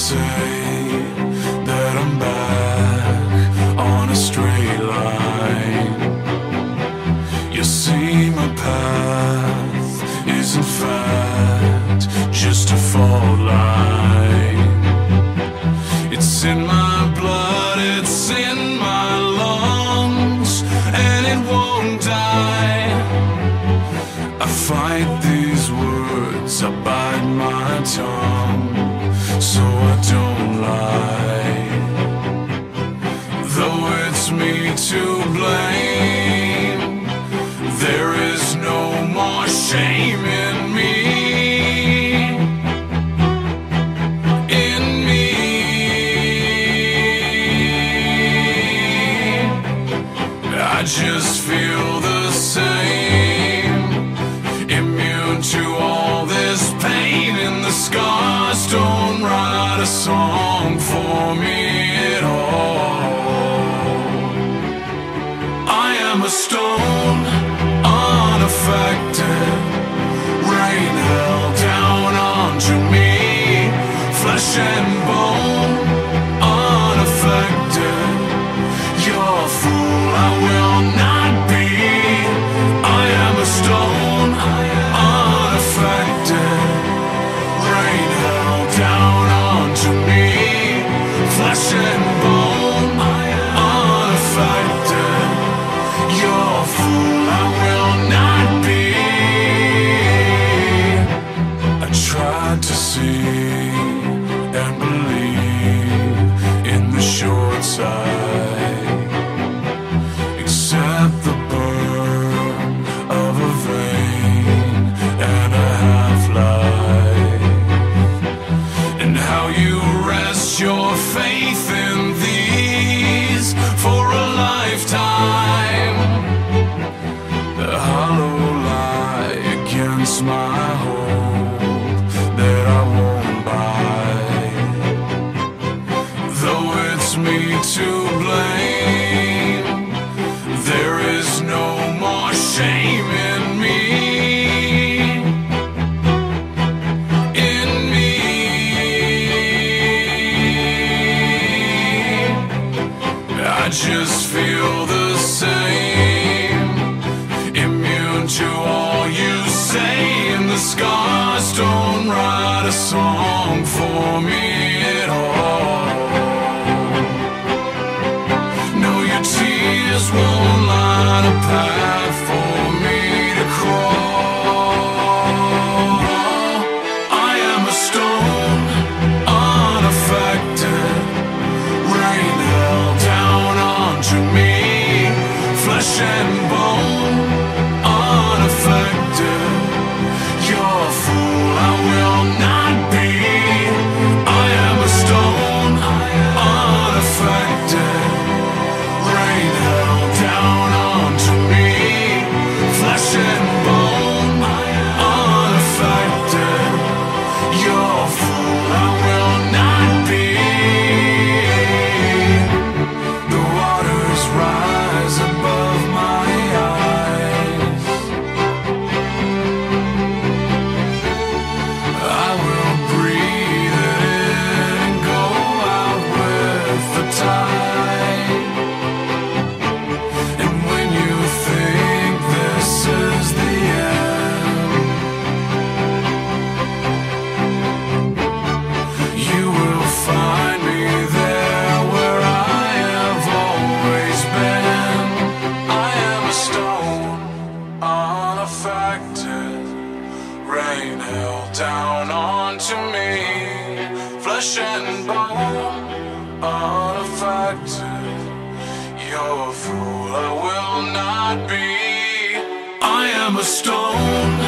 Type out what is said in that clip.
say that I'm back on a straight line. You see, my path is in fact just a fault line. It's in my blood, it's in my lungs, and it won't die. I fight these words, I bite my tongue so I don't lie. Though it's me to stone, unaffected. Rain down onto me, short side, except the burn of a vein and a half life, and how you rest your faith in these for a lifetime. The hollow lie against my hope scars don't write a song for me at all. No, your tears won't line a path for me to crawl. I am a stone, unaffected. Rain held down onto me, flesh and onto me, flesh and bone, unaffected. You're a fool, I will not be. I am a stone.